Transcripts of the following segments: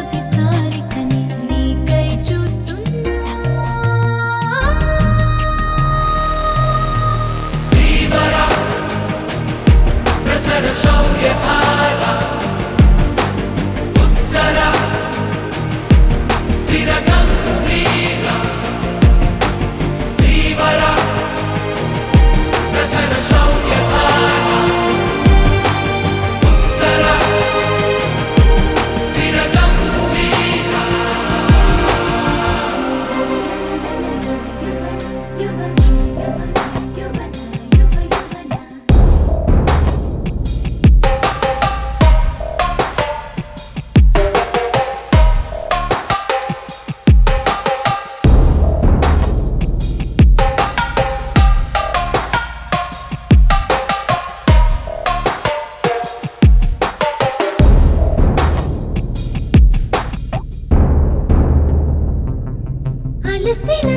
अभिसारी the.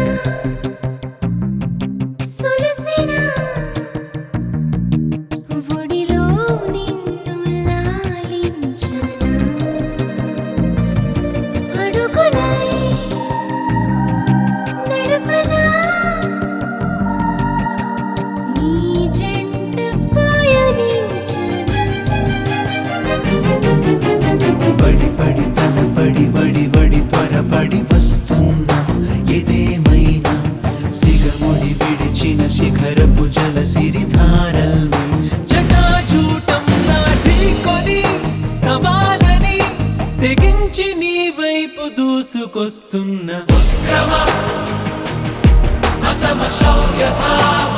బాధని తెగించి నీ వైపు దూసుకొస్తున్న. అసమ శౌర్య భావ.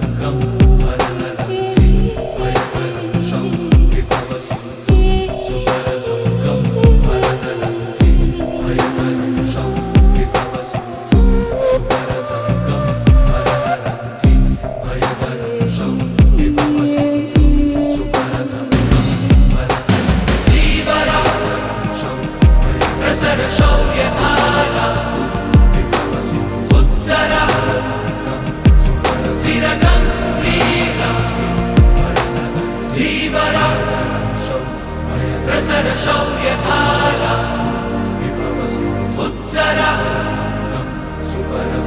come.